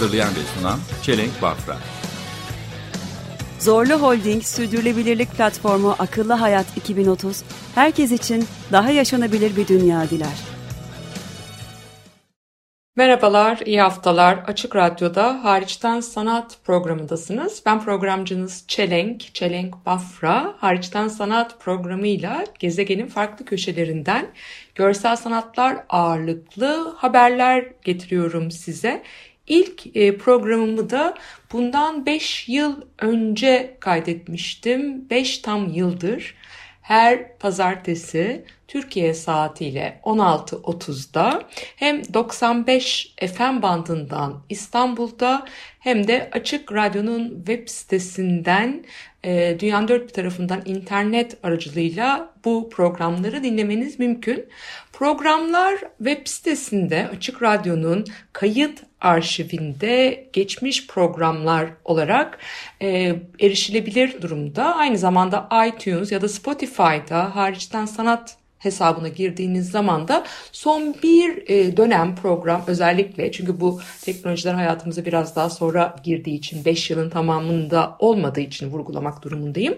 Hazırlayan ve sunan Çelenk Bafra Zorlu Holding Sürdürülebilirlik Platformu Akıllı Hayat 2030, herkes için daha yaşanabilir bir dünya diler. Merhabalar, iyi haftalar. Açık Radyo'da Hariçten Sanat programındasınız. Ben programcınız Çelenk, Çelenk Bafra. Hariçten Sanat programıyla gezegenin farklı köşelerinden görsel sanatlar ağırlıklı haberler getiriyorum size. İlk e, programımı da bundan 5 yıl önce kaydetmiştim. 5 tam yıldır her pazartesi Türkiye saatiyle 16.30'da hem 95 FM bandından İstanbul'da hem de Açık Radyo'nun web sitesinden e, dünyanın dört bir tarafından internet aracılığıyla bu programları dinlemeniz mümkün. Programlar web sitesinde Açık Radyo'nun kayıt arşivinde geçmiş programlar olarak e, erişilebilir durumda. Aynı zamanda iTunes ya da Spotify'da hariçten sanat hesabına girdiğiniz zaman da son bir e, dönem program özellikle çünkü bu teknolojiler hayatımıza biraz daha sonra girdiği için 5 yılın tamamında olmadığı için vurgulamak durumundayım.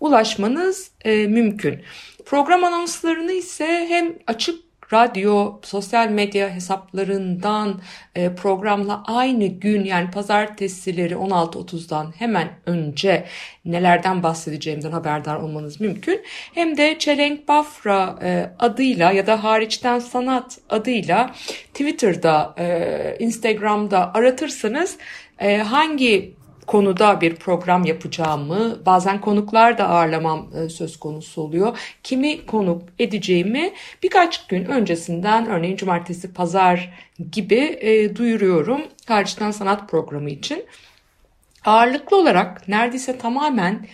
Ulaşmanız e, mümkün. Program anonslarını ise hem açık radyo, sosyal medya hesaplarından e, programla aynı gün yani pazartesileri 16.30'dan hemen önce nelerden bahsedeceğimden haberdar olmanız mümkün. Hem de Çelenk Bafra e, adıyla ya da hariçten sanat adıyla Twitter'da, e, Instagram'da aratırsanız e, hangi konuda bir program yapacağımı, bazen konuklar da ağırlamam e, söz konusu oluyor. Kimi konuk edeceğimi birkaç gün öncesinden örneğin cumartesi, pazar gibi e, duyuruyorum hariçten sanat programı için. Ağırlıklı olarak neredeyse tamamen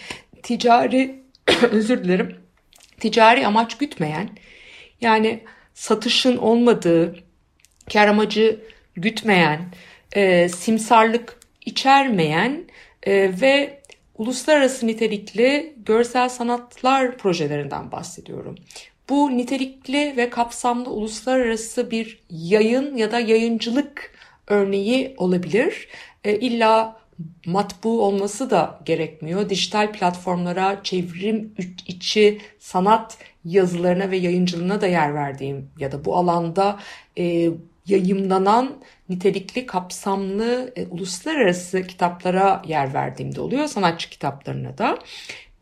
ticari, özür dilerim, ticari amaç gütmeyen, yani satışın olmadığı, kar amacı gütmeyen, e, simsarlık içermeyen e, ve uluslararası nitelikli görsel sanatlar projelerinden bahsediyorum. Bu nitelikli ve kapsamlı uluslararası bir yayın ya da yayıncılık örneği olabilir. E, illa matbu olması da gerekmiyor. Dijital platformlara çevrim içi sanat yazılarına ve yayıncılığına da yer verdiğim ya da bu alanda e, yayımlanan nitelikli, kapsamlı e, uluslararası kitaplara yer verdiğimde oluyor. Sanatçı kitaplarına da.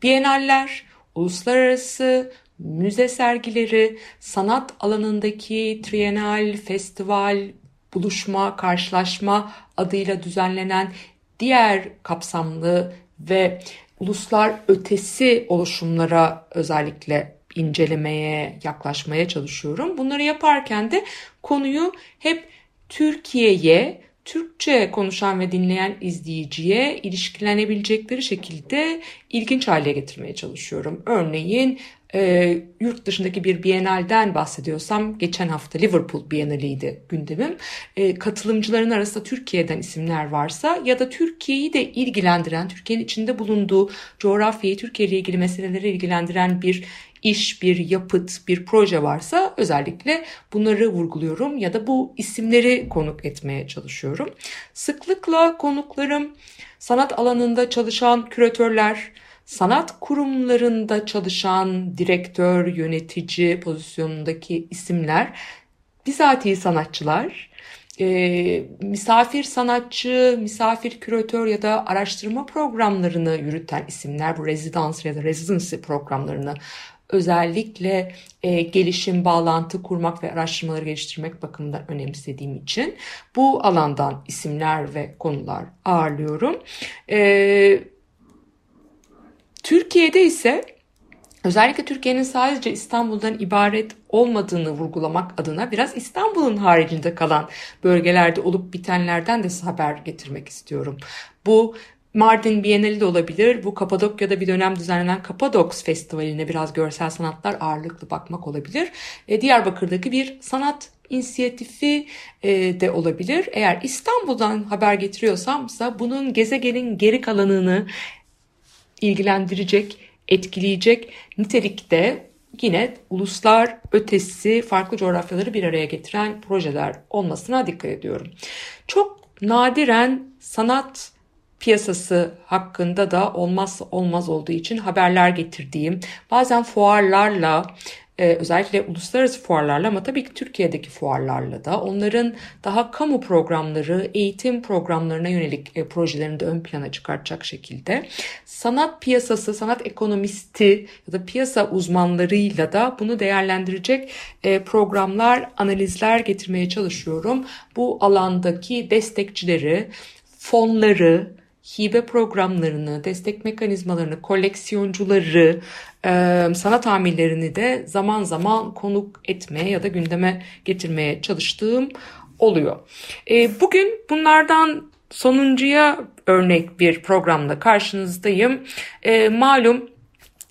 Bienaller, uluslararası müze sergileri, sanat alanındaki trienal, festival, buluşma, karşılaşma adıyla düzenlenen diğer kapsamlı ve uluslar ötesi oluşumlara özellikle incelemeye, yaklaşmaya çalışıyorum. Bunları yaparken de konuyu hep Türkiye'ye, Türkçe konuşan ve dinleyen izleyiciye ilişkilenebilecekleri şekilde ilginç hale getirmeye çalışıyorum. Örneğin e, yurt dışındaki bir Biennale'den bahsediyorsam geçen hafta Liverpool Biennale'ydi gündemim. E, katılımcıların arasında Türkiye'den isimler varsa ya da Türkiye'yi de ilgilendiren, Türkiye'nin içinde bulunduğu coğrafyayı, Türkiye ile ilgili meseleleri ilgilendiren bir iş, bir yapıt, bir proje varsa özellikle bunları vurguluyorum ya da bu isimleri konuk etmeye çalışıyorum. Sıklıkla konuklarım sanat alanında çalışan küratörler, sanat kurumlarında çalışan direktör, yönetici pozisyonundaki isimler, bizatihi sanatçılar, e, misafir sanatçı, misafir küratör ya da araştırma programlarını yürüten isimler, bu rezidans ya da residency programlarını özellikle e, gelişim, bağlantı kurmak ve araştırmaları geliştirmek bakımından önemsediğim için bu alandan isimler ve konular ağırlıyorum. E, Türkiye'de ise Özellikle Türkiye'nin sadece İstanbul'dan ibaret olmadığını vurgulamak adına biraz İstanbul'un haricinde kalan bölgelerde olup bitenlerden de haber getirmek istiyorum. Bu Mardin Bienali de olabilir. Bu Kapadokya'da bir dönem düzenlenen Kapadoks Festivali'ne biraz görsel sanatlar ağırlıklı bakmak olabilir. E, Diyarbakır'daki bir sanat inisiyatifi e, de olabilir. Eğer İstanbul'dan haber getiriyorsamsa bunun gezegenin geri kalanını ilgilendirecek, etkileyecek nitelikte yine uluslar ötesi farklı coğrafyaları bir araya getiren projeler olmasına dikkat ediyorum. Çok nadiren sanat piyasası hakkında da olmazsa olmaz olduğu için haberler getirdiğim, bazen fuarlarla e, özellikle uluslararası fuarlarla ama tabii ki Türkiye'deki fuarlarla da onların daha kamu programları, eğitim programlarına yönelik e, projelerini de ön plana çıkartacak şekilde sanat piyasası, sanat ekonomisti ya da piyasa uzmanlarıyla da bunu değerlendirecek e, programlar, analizler getirmeye çalışıyorum. Bu alandaki destekçileri, fonları, hibe programlarını, destek mekanizmalarını, koleksiyoncuları, e, sanat amirlerini de zaman zaman konuk etmeye ya da gündeme getirmeye çalıştığım oluyor. E, bugün bunlardan sonuncuya örnek bir programla karşınızdayım. E, malum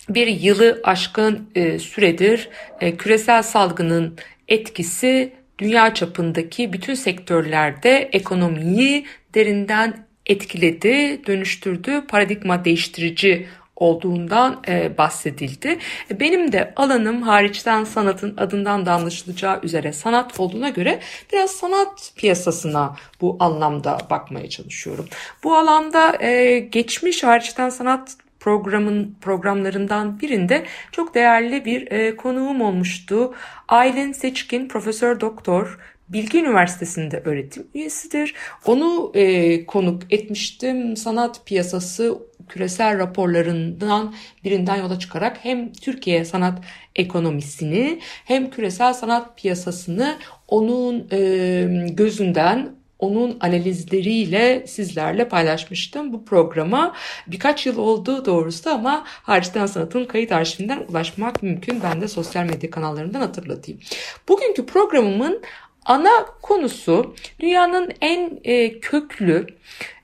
bir yılı aşkın süredir küresel salgının etkisi dünya çapındaki bütün sektörlerde ekonomiyi derinden etkiledi, dönüştürdü, paradigma değiştirici olduğundan e, bahsedildi. Benim de alanım hariçten sanatın adından da anlaşılacağı üzere sanat olduğuna göre biraz sanat piyasasına bu anlamda bakmaya çalışıyorum. Bu alanda e, geçmiş hariçten sanat programın programlarından birinde çok değerli bir e, konuğum olmuştu. Aylin Seçkin, Profesör Doktor, Bilgi Üniversitesi'nde öğretim üyesidir. Onu e, konuk etmiştim. Sanat piyasası küresel raporlarından birinden yola çıkarak hem Türkiye sanat ekonomisini hem küresel sanat piyasasını onun e, gözünden onun analizleriyle sizlerle paylaşmıştım bu programa. Birkaç yıl oldu doğrusu ama hariçten sanatın kayıt arşivinden ulaşmak mümkün. Ben de sosyal medya kanallarından hatırlatayım. Bugünkü programımın ana konusu dünyanın en e, köklü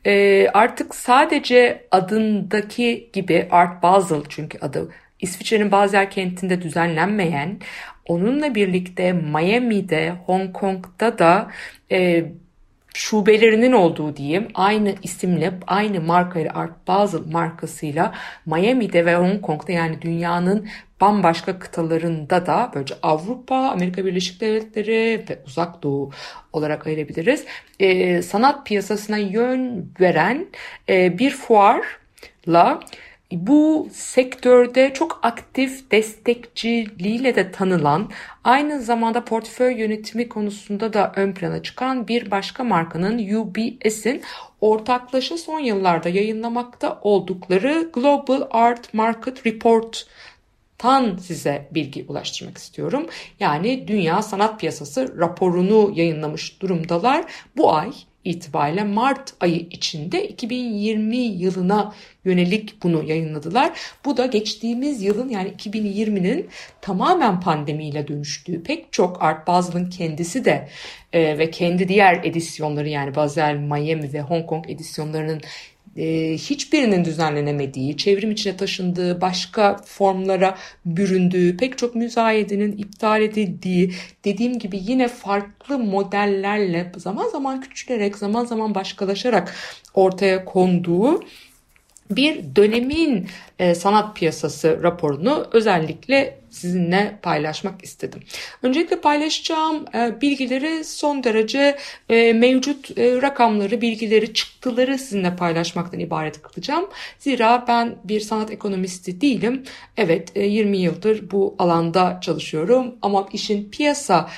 e, artık sadece adındaki gibi Art Basel çünkü adı İsviçre'nin Basel kentinde düzenlenmeyen onunla birlikte Miami'de, Hong Kong'da da e, şubelerinin olduğu diyeyim aynı isimle aynı markayla Art Basel markasıyla Miami'de ve Hong Kong'da yani dünyanın bambaşka kıtalarında da böylece Avrupa, Amerika Birleşik Devletleri ve Uzak Doğu olarak ayırabiliriz. E, sanat piyasasına yön veren e, bir fuarla bu sektörde çok aktif destekçiliğiyle de tanılan, aynı zamanda portföy yönetimi konusunda da ön plana çıkan bir başka markanın UBS'in ortaklaşa son yıllarda yayınlamakta oldukları Global Art Market Report tan size bilgi ulaştırmak istiyorum. Yani Dünya Sanat Piyasası raporunu yayınlamış durumdalar. Bu ay itibariyle Mart ayı içinde 2020 yılına yönelik bunu yayınladılar. Bu da geçtiğimiz yılın yani 2020'nin tamamen pandemiyle dönüştüğü pek çok Art Basel'ın kendisi de e, ve kendi diğer edisyonları yani Basel, Miami ve Hong Kong edisyonlarının e, hiçbirinin düzenlenemediği, çevrim içine taşındığı, başka formlara büründüğü, pek çok müzayedenin iptal edildiği, dediğim gibi yine farklı modellerle zaman zaman küçülerek, zaman zaman başkalaşarak ortaya konduğu bir dönemin e, sanat piyasası raporunu özellikle sizinle paylaşmak istedim. Öncelikle paylaşacağım e, bilgileri son derece e, mevcut e, rakamları, bilgileri, çıktıları sizinle paylaşmaktan ibaret kılacağım. Zira ben bir sanat ekonomisti değilim. Evet 20 yıldır bu alanda çalışıyorum ama işin piyasa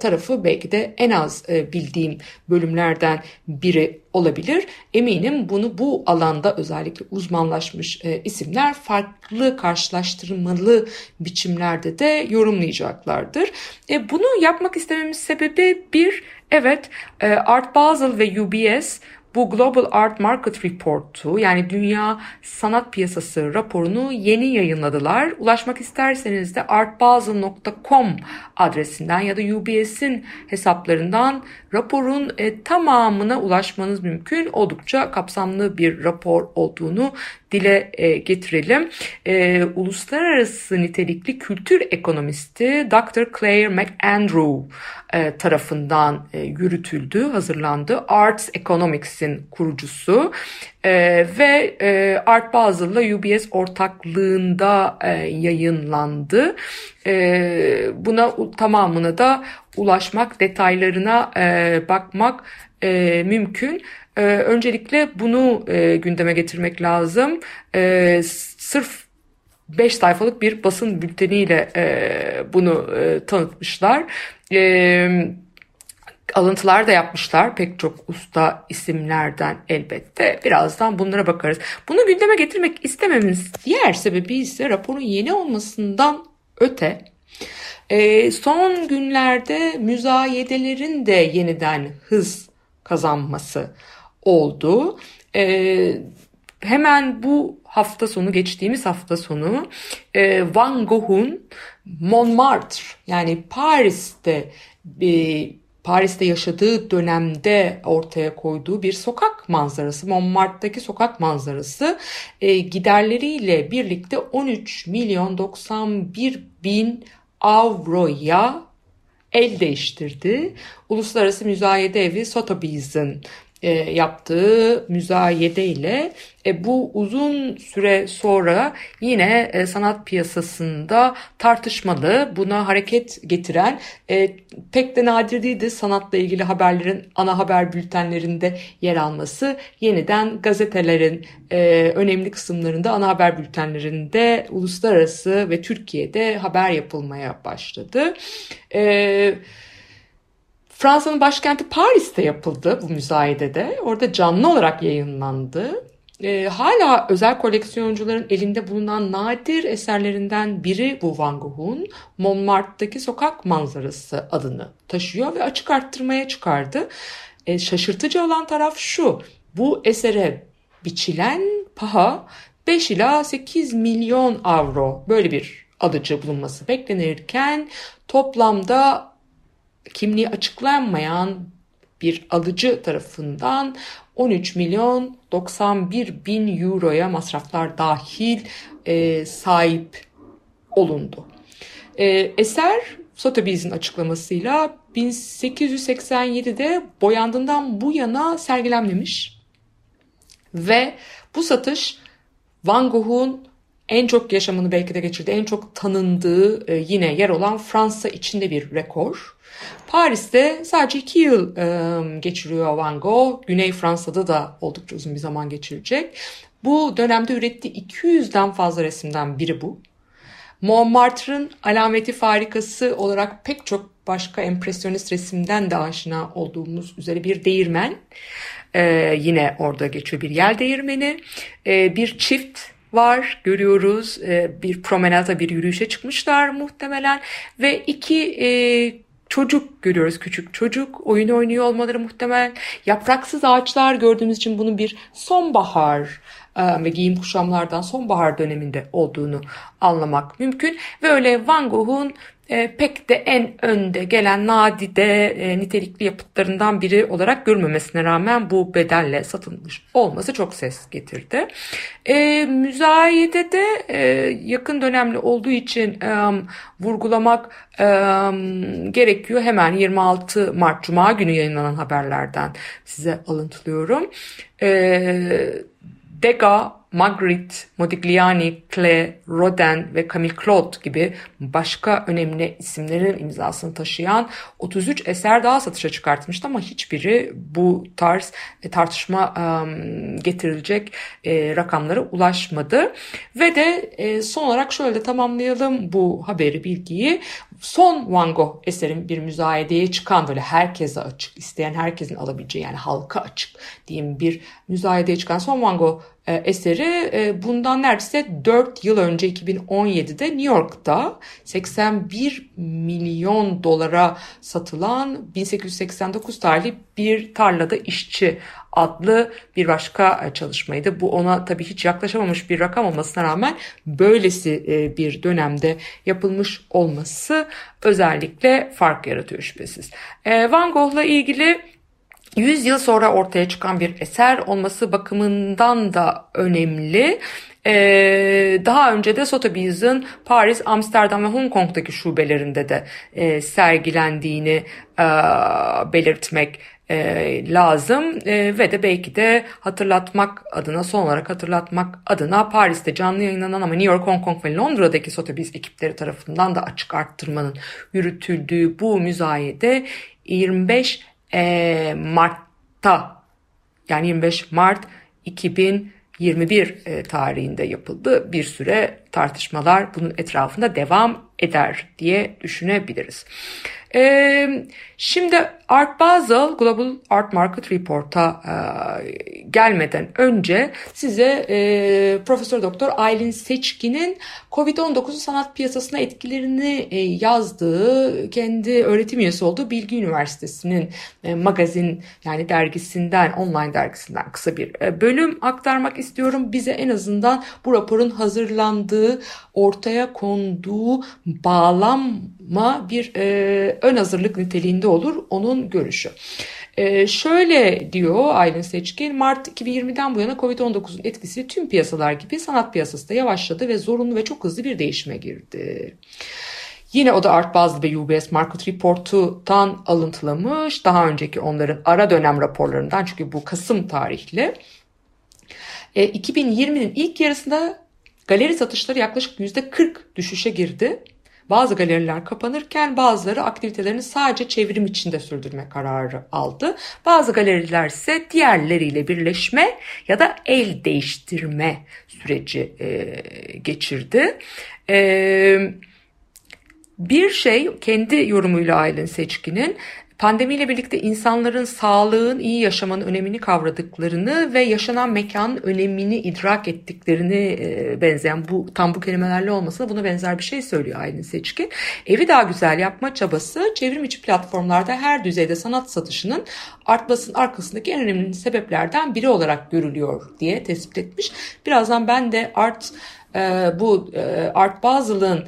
tarafı belki de en az bildiğim bölümlerden biri olabilir. Eminim bunu bu alanda özellikle uzmanlaşmış isimler farklı karşılaştırmalı biçimlerde de yorumlayacaklardır. E, bunu yapmak istememin sebebi bir, evet e, Art Basel ve UBS bu Global Art Market Report'u yani Dünya Sanat Piyasası raporunu yeni yayınladılar. Ulaşmak isterseniz de artbasel.com adresinden ya da UBS'in hesaplarından raporun e, tamamına ulaşmanız mümkün. Oldukça kapsamlı bir rapor olduğunu dile e, getirelim. E, uluslararası nitelikli kültür ekonomisti Dr. Claire McAndrew tarafından e, yürütüldü, hazırlandı. Arts Economics'in kurucusu e, ve e, Art Basel'la UBS ortaklığında e, yayınlandı. E, buna tamamına da ulaşmak, detaylarına e, bakmak e, mümkün. Öncelikle bunu e, gündeme getirmek lazım. E, sırf 5 sayfalık bir basın bülteniyle e, bunu e, tanıtmışlar. E, alıntılar da yapmışlar pek çok usta isimlerden elbette. Birazdan bunlara bakarız. Bunu gündeme getirmek istememiz diğer sebebi ise raporun yeni olmasından öte e, son günlerde müzayedelerin de yeniden hız kazanması oldu. E, hemen bu hafta sonu geçtiğimiz hafta sonu e, Van Gogh'un Montmartre yani Paris'te e, Paris'te yaşadığı dönemde ortaya koyduğu bir sokak manzarası, Montmartre'daki sokak manzarası e, giderleriyle birlikte 13 milyon 91 bin avroya el değiştirdi. Uluslararası Müzayede Evi Sotheby's'in yaptığı müzayede ile e, bu uzun süre sonra yine e, sanat piyasasında tartışmalı, buna hareket getiren e, pek de nadir değildi sanatla ilgili haberlerin ana haber bültenlerinde yer alması. Yeniden gazetelerin e, önemli kısımlarında ana haber bültenlerinde uluslararası ve Türkiye'de haber yapılmaya başladı. Evet. Fransa'nın başkenti Paris'te yapıldı bu müzayedede. Orada canlı olarak yayınlandı. E, hala özel koleksiyoncuların elinde bulunan nadir eserlerinden biri bu Van Gogh'un Montmartre'daki sokak manzarası adını taşıyor ve açık arttırmaya çıkardı. E, şaşırtıcı olan taraf şu. Bu esere biçilen paha 5 ila 8 milyon avro böyle bir alıcı bulunması beklenirken toplamda kimliği açıklanmayan bir alıcı tarafından 13 milyon 91 bin euroya masraflar dahil e, sahip olundu. E, eser Sotheby's'in açıklamasıyla 1887'de boyandığından bu yana sergilenmemiş ve bu satış Van Gogh'un en çok yaşamını belki de geçirdiği, en çok tanındığı e, yine yer olan Fransa içinde bir rekor. Paris'te sadece iki yıl e, geçiriyor Van Gogh. Güney Fransa'da da oldukça uzun bir zaman geçirecek. Bu dönemde ürettiği 200'den fazla resimden biri bu. Montmartre'ın alameti farikası olarak pek çok başka empresyonist resimden de aşina olduğumuz üzere bir değirmen. Ee, yine orada geçiyor bir yel değirmeni. Ee, bir çift var görüyoruz. Ee, bir promenada bir yürüyüşe çıkmışlar muhtemelen. Ve iki e, çocuk görüyoruz küçük çocuk. Oyun oynuyor olmaları muhtemel. Yapraksız ağaçlar gördüğümüz için bunun bir sonbahar e, ve giyim kuşamlardan sonbahar döneminde olduğunu anlamak mümkün. Ve öyle Van Gogh'un e, pek de en önde gelen nadide e, nitelikli yapıtlarından biri olarak görmemesine rağmen bu bedelle satılmış olması çok ses getirdi. E, müzayedede e, yakın dönemli olduğu için e, vurgulamak e, gerekiyor. Hemen 26 Mart Cuma günü yayınlanan haberlerden size alıntılıyorum. E, Degas Magritte, Modigliani, Klee, Rodin ve Camille Claude gibi başka önemli isimlerin imzasını taşıyan 33 eser daha satışa çıkartmıştı ama hiçbiri bu tarz e, tartışma getirilecek e, rakamlara ulaşmadı. Ve de e, son olarak şöyle tamamlayalım bu haberi, bilgiyi. Son Van Gogh eserin bir müzayedeye çıkan böyle herkese açık, isteyen herkesin alabileceği yani halka açık diyeyim bir müzayedeye çıkan son Van Gogh e, eseri e, bundan neredeyse 4 yıl önce 2017'de New York'ta 81 milyon dolara satılan 1889 tarihli bir tarlada işçi adlı bir başka e, çalışmaydı. Bu ona tabii hiç yaklaşamamış bir rakam olmasına rağmen böylesi e, bir dönemde yapılmış olması özellikle fark yaratıyor şüphesiz. E, Van Gogh'la ilgili 100 yıl sonra ortaya çıkan bir eser olması bakımından da önemli. Ee, daha önce de Sotheby's'in Paris, Amsterdam ve Hong Kong'daki şubelerinde de e, sergilendiğini e, belirtmek e, lazım e, ve de belki de hatırlatmak adına son olarak hatırlatmak adına Paris'te canlı yayınlanan ama New York, Hong Kong ve Londra'daki Sotheby's ekipleri tarafından da açık arttırmanın yürütüldüğü bu müzayede 25 e, Mart'ta yani 25 Mart 2021 e, tarihinde yapıldı. Bir süre tartışmalar bunun etrafında devam eder diye düşünebiliriz. Ee, şimdi Art Basel Global Art Market Report'a e, gelmeden önce size e, Profesör Doktor Aylin Seçkin'in Covid-19 sanat piyasasına etkilerini e, yazdığı, kendi öğretim üyesi olduğu Bilgi Üniversitesi'nin e, magazin yani dergisinden, online dergisinden kısa bir e, bölüm aktarmak istiyorum. Bize en azından bu raporun hazırlandığı, ortaya konduğu bağlanma bir e, ön hazırlık niteliğinde olur onun görüşü. Ee, şöyle diyor Aylin Seçkin, Mart 2020'den bu yana Covid-19'un etkisi tüm piyasalar gibi sanat piyasası da yavaşladı ve zorunlu ve çok hızlı bir değişime girdi. Yine o da Art Basel ve UBS Market Report'tan alıntılamış. Daha önceki onların ara dönem raporlarından çünkü bu Kasım tarihli. E, 2020'nin ilk yarısında galeri satışları yaklaşık %40 düşüşe girdi. Bazı galeriler kapanırken bazıları aktivitelerini sadece çevrim içinde sürdürme kararı aldı. Bazı galeriler ise diğerleriyle birleşme ya da el değiştirme süreci e, geçirdi. E, bir şey kendi yorumuyla Aylin Seçkin'in Pandemiyle birlikte insanların sağlığın, iyi yaşamanın önemini kavradıklarını ve yaşanan mekanın önemini idrak ettiklerini e, benzeyen bu tam bu kelimelerle olmasa buna benzer bir şey söylüyor Aylin Seçkin. Evi daha güzel yapma çabası çevrim içi platformlarda her düzeyde sanat satışının artmasının arkasındaki en önemli sebeplerden biri olarak görülüyor diye tespit etmiş. Birazdan ben de art e, bu e, Art Basel'ın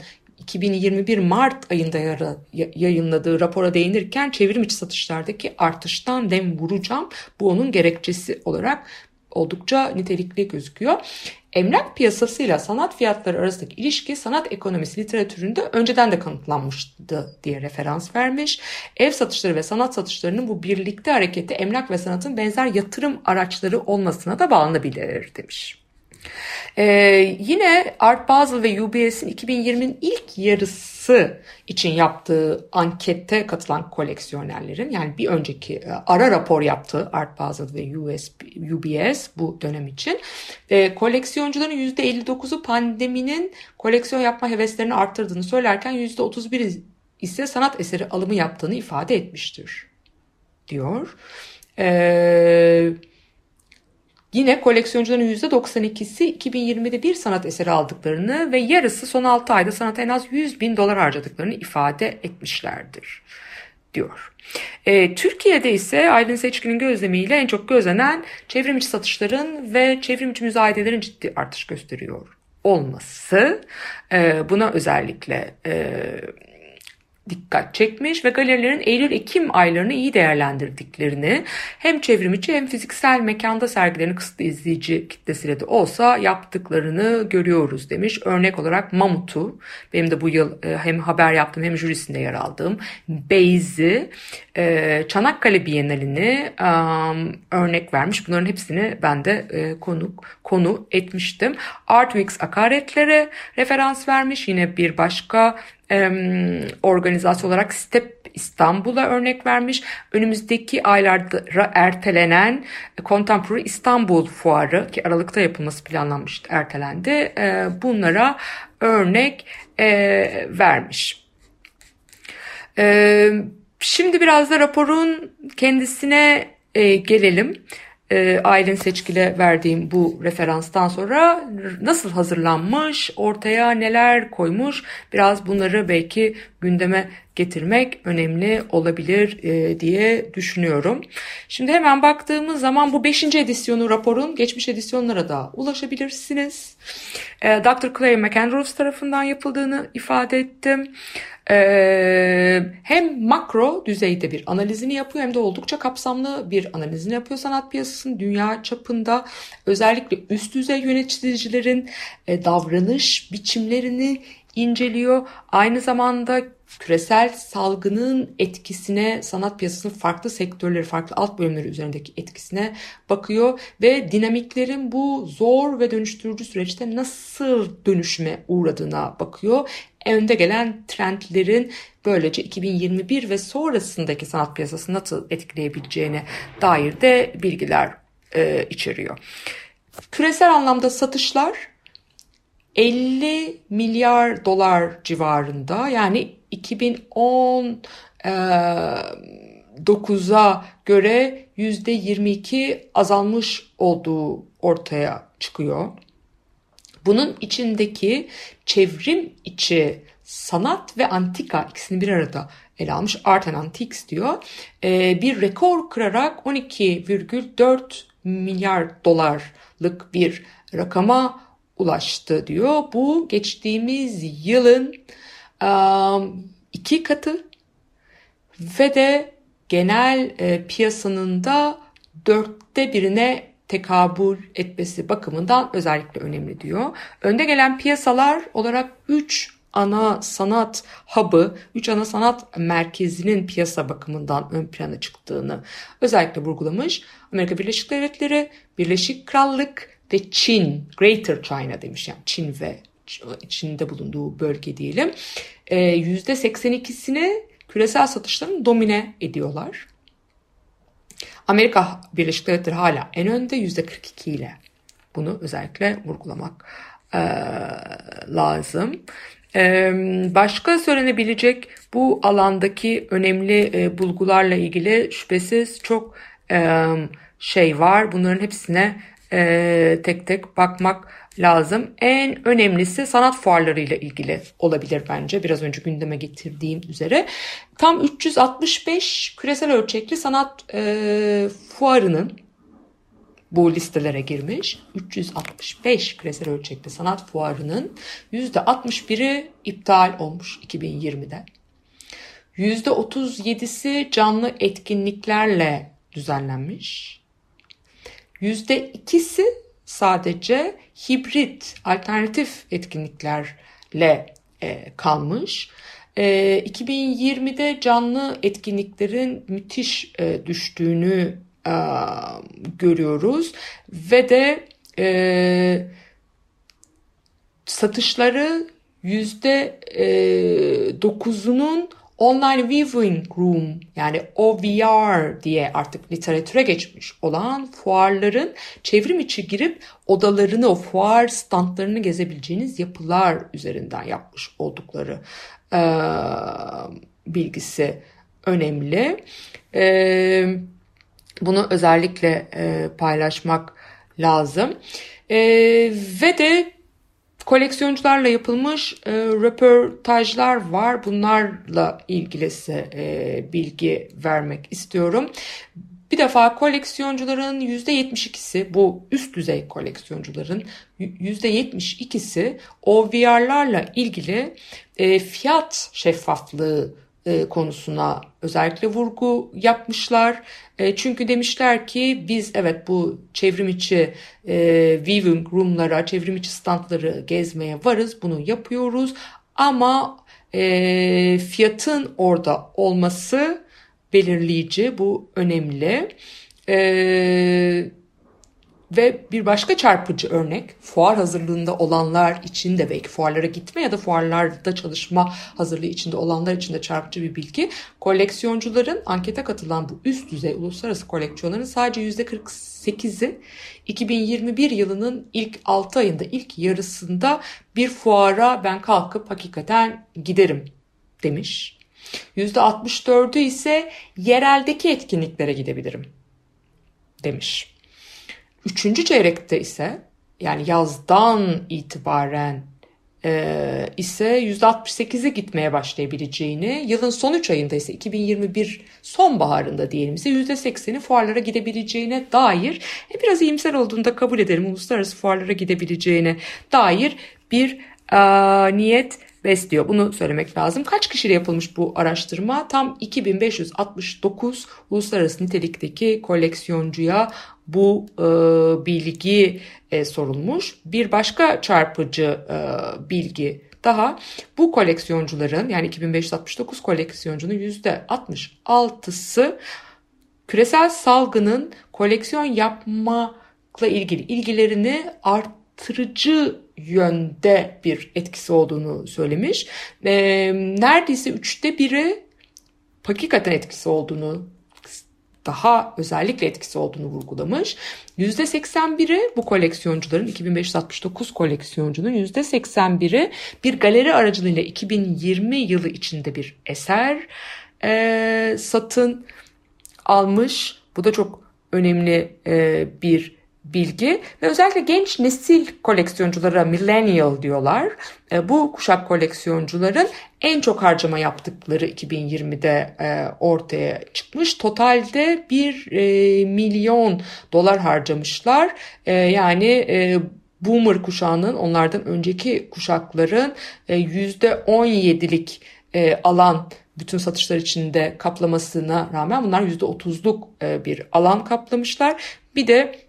2021 Mart ayında yayınladığı rapora değinirken çevrim içi satışlardaki artıştan dem vuracağım. Bu onun gerekçesi olarak oldukça nitelikli gözüküyor. Emlak piyasasıyla sanat fiyatları arasındaki ilişki sanat ekonomisi literatüründe önceden de kanıtlanmıştı diye referans vermiş. Ev satışları ve sanat satışlarının bu birlikte hareketi emlak ve sanatın benzer yatırım araçları olmasına da bağlanabilir demiş. Ee, yine Art Basel ve UBS'in 2020'nin ilk yarısı için yaptığı ankette katılan koleksiyonerlerin yani bir önceki e, ara rapor yaptığı Art Basel ve US, UBS bu dönem için e, koleksiyoncuların %59'u pandeminin koleksiyon yapma heveslerini arttırdığını söylerken %31 ise sanat eseri alımı yaptığını ifade etmiştir diyor. Eee Yine koleksiyoncuların %92'si 2020'de bir sanat eseri aldıklarını ve yarısı son 6 ayda sanata en az 100 bin dolar harcadıklarını ifade etmişlerdir diyor. E, Türkiye'de ise Aylin Seçkin'in gözlemiyle en çok gözlenen çevrim içi satışların ve çevrim içi müzayedelerin ciddi artış gösteriyor olması. E, buna özellikle e, dikkat çekmiş ve galerilerin Eylül-Ekim aylarını iyi değerlendirdiklerini hem çevrimiçi hem fiziksel mekanda sergilerini kısıtlı izleyici kitlesiyle de olsa yaptıklarını görüyoruz demiş. Örnek olarak Mamut'u benim de bu yıl e, hem haber yaptım hem jürisinde yer aldığım Beyzi, e, Çanakkale Bienalini örnek vermiş. Bunların hepsini ben de e, konu, konu etmiştim. Art Weeks akaretlere referans vermiş. Yine bir başka organizasyon olarak Step İstanbul'a örnek vermiş. Önümüzdeki aylarda ertelenen Contemporary İstanbul Fuarı ki Aralık'ta yapılması planlanmıştı ertelendi. Bunlara örnek vermiş. Şimdi biraz da raporun kendisine gelelim. E, Aylin Seçkil'e verdiğim bu referanstan sonra nasıl hazırlanmış, ortaya neler koymuş biraz bunları belki gündeme getirmek önemli olabilir e, diye düşünüyorum. Şimdi hemen baktığımız zaman bu 5. edisyonu raporun geçmiş edisyonlara da ulaşabilirsiniz. E, Dr. Clay McAndrews tarafından yapıldığını ifade ettim. Ee, hem makro düzeyde bir analizini yapıyor hem de oldukça kapsamlı bir analizini yapıyor sanat piyasasının dünya çapında özellikle üst düzey yöneticilerin e, davranış biçimlerini inceliyor. Aynı zamanda küresel salgının etkisine sanat piyasasının farklı sektörleri, farklı alt bölümleri üzerindeki etkisine bakıyor ve dinamiklerin bu zor ve dönüştürücü süreçte nasıl dönüşüme uğradığına bakıyor. Önde gelen trendlerin böylece 2021 ve sonrasındaki sanat piyasasını nasıl etkileyebileceğine dair de bilgiler e, içeriyor. Küresel anlamda satışlar 50 milyar dolar civarında yani 2019'a göre %22 azalmış olduğu ortaya çıkıyor. Bunun içindeki çevrim içi sanat ve antika ikisini bir arada ele almış. Art and Antiques diyor. Ee, bir rekor kırarak 12,4 milyar dolarlık bir rakama ulaştı diyor. Bu geçtiğimiz yılın iki katı ve de genel e, piyasanın da dörtte birine tekabül etmesi bakımından özellikle önemli diyor. Önde gelen piyasalar olarak 3 ana sanat hub'ı, 3 ana sanat merkezinin piyasa bakımından ön plana çıktığını özellikle vurgulamış. Amerika Birleşik Devletleri, Birleşik Krallık ve Çin, Greater China demiş yani Çin ve içinde bulunduğu bölge diyelim. %82'sini küresel satışların domine ediyorlar. Amerika Birleşik Devletleri hala en önde %42 ile. Bunu özellikle vurgulamak e, lazım. E, başka söylenebilecek bu alandaki önemli e, bulgularla ilgili şüphesiz çok e, şey var. Bunların hepsine e, tek tek bakmak lazım. En önemlisi sanat fuarlarıyla ilgili olabilir bence. Biraz önce gündeme getirdiğim üzere. Tam 365 küresel ölçekli sanat e, fuarının bu listelere girmiş. 365 küresel ölçekli sanat fuarının %61'i iptal olmuş 2020'de. %37'si canlı etkinliklerle düzenlenmiş. %2'si sadece hibrit, alternatif etkinliklerle e, kalmış. E, 2020'de canlı etkinliklerin müthiş e, düştüğünü e, görüyoruz ve de e, satışları yüzde e, dokuzunun Online Viewing Room yani OVR diye artık literatüre geçmiş olan fuarların çevrim içi girip odalarını, o fuar standlarını gezebileceğiniz yapılar üzerinden yapmış oldukları e, bilgisi önemli. E, bunu özellikle e, paylaşmak lazım. E, ve de koleksiyoncularla yapılmış e, röportajlar var. Bunlarla ilgili size e, bilgi vermek istiyorum. Bir defa koleksiyoncuların %72'si bu üst düzey koleksiyoncuların %72'si OVR'larla ilgili e, fiyat şeffaflığı e, konusuna özellikle vurgu yapmışlar. E, çünkü demişler ki biz evet bu çevrim içi e, viewing room'lara, çevrim içi standları gezmeye varız. Bunu yapıyoruz. Ama e, fiyatın orada olması belirleyici. Bu önemli. Eee ve bir başka çarpıcı örnek fuar hazırlığında olanlar için de belki fuarlara gitme ya da fuarlarda çalışma hazırlığı içinde olanlar için de çarpıcı bir bilgi. Koleksiyoncuların ankete katılan bu üst düzey uluslararası koleksiyonların sadece %48'i 2021 yılının ilk 6 ayında ilk yarısında bir fuara ben kalkıp hakikaten giderim demiş. %64'ü ise yereldeki etkinliklere gidebilirim demiş. Üçüncü çeyrekte ise yani yazdan itibaren e, ise %68'e gitmeye başlayabileceğini, yılın son 3 ayında ise 2021 sonbaharında diyelim ise %80'i fuarlara gidebileceğine dair e, biraz iyimser olduğunda kabul edelim uluslararası fuarlara gidebileceğine dair bir e, niyet besliyor. Bunu söylemek lazım. Kaç kişiyle yapılmış bu araştırma? Tam 2569 uluslararası nitelikteki koleksiyoncuya bu e, bilgi e, sorulmuş. Bir başka çarpıcı e, bilgi daha bu koleksiyoncuların yani 2569 koleksiyoncunun %66'sı küresel salgının koleksiyon yapmakla ilgili ilgilerini arttırıcı yönde bir etkisi olduğunu söylemiş. E, neredeyse üçte biri hakikaten etkisi olduğunu daha özellikle etkisi olduğunu vurgulamış. %81'i bu koleksiyoncuların 2569 koleksiyoncunun %81'i bir galeri aracılığıyla 2020 yılı içinde bir eser e, satın almış. Bu da çok önemli e, bir bilgi ve özellikle genç nesil koleksiyonculara millennial diyorlar. E, bu kuşak koleksiyoncuların en çok harcama yaptıkları 2020'de e, ortaya çıkmış. Totalde 1 e, milyon dolar harcamışlar. Yani boomer kuşağının onlardan önceki kuşakların e, %17'lik e, alan bütün satışlar içinde kaplamasına rağmen bunlar %30'luk e, bir alan kaplamışlar. Bir de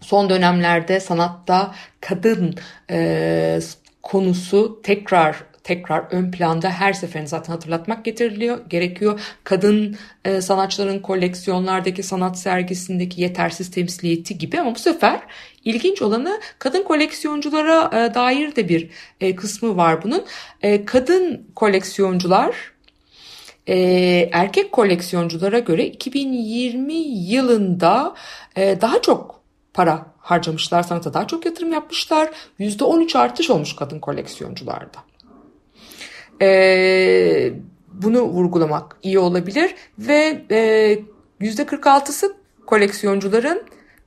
son dönemlerde sanatta kadın e, konusu tekrar tekrar ön planda her seferinde zaten hatırlatmak getiriliyor gerekiyor. Kadın e, sanatçıların koleksiyonlardaki sanat sergisindeki yetersiz temsiliyeti gibi ama bu sefer ilginç olanı kadın koleksiyonculara e, dair de bir e, kısmı var bunun. E, kadın koleksiyoncular e, erkek koleksiyonculara göre 2020 yılında e, daha çok para harcamışlar, sanata daha çok yatırım yapmışlar. %13 artış olmuş kadın koleksiyoncularda. Ee, bunu vurgulamak iyi olabilir ve e, %46'sı koleksiyoncuların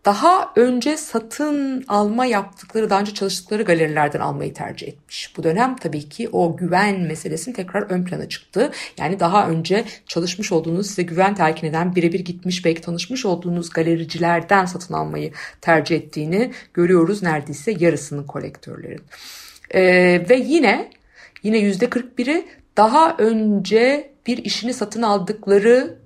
daha önce satın alma yaptıkları, daha önce çalıştıkları galerilerden almayı tercih etmiş. Bu dönem tabii ki o güven meselesinin tekrar ön plana çıktı. Yani daha önce çalışmış olduğunuz, size güven telkin eden, birebir gitmiş, belki tanışmış olduğunuz galericilerden satın almayı tercih ettiğini görüyoruz neredeyse yarısının kolektörlerin. Ee, ve yine yine %41'i daha önce bir işini satın aldıkları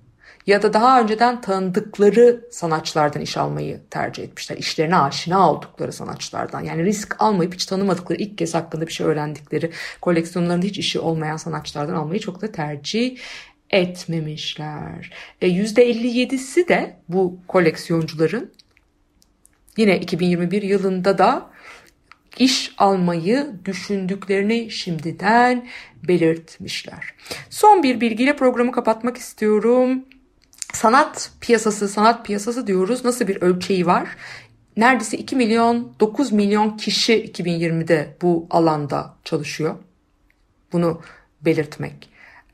ya da daha önceden tanıdıkları sanatçılardan iş almayı tercih etmişler. İşlerine aşina oldukları sanatçılardan. Yani risk almayıp hiç tanımadıkları, ilk kez hakkında bir şey öğrendikleri, koleksiyonlarında hiç işi olmayan sanatçılardan almayı çok da tercih etmemişler. E, %57'si de bu koleksiyoncuların yine 2021 yılında da iş almayı düşündüklerini şimdiden belirtmişler. Son bir bilgiyle programı kapatmak istiyorum sanat piyasası, sanat piyasası diyoruz. Nasıl bir ölçeği var? Neredeyse 2 milyon 9 milyon kişi 2020'de bu alanda çalışıyor. Bunu belirtmek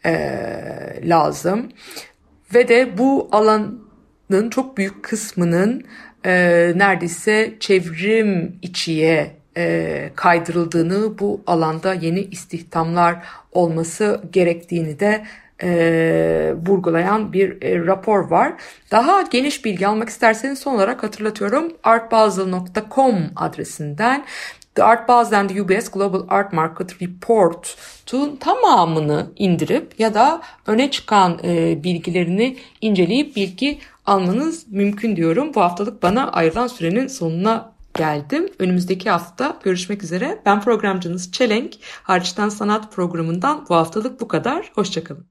e, lazım. Ve de bu alanın çok büyük kısmının e, neredeyse çevrim içiye e, kaydırıldığını, bu alanda yeni istihdamlar olması gerektiğini de e, vurgulayan bir e, rapor var. Daha geniş bilgi almak isterseniz son olarak hatırlatıyorum artbasel.com adresinden The Art Basel the UBS Global Art Market Report'un tamamını indirip ya da öne çıkan e, bilgilerini inceleyip bilgi almanız mümkün diyorum. Bu haftalık bana ayrılan sürenin sonuna geldim. Önümüzdeki hafta görüşmek üzere. Ben programcınız Çelenk. Hariçten Sanat programından bu haftalık bu kadar. Hoşçakalın.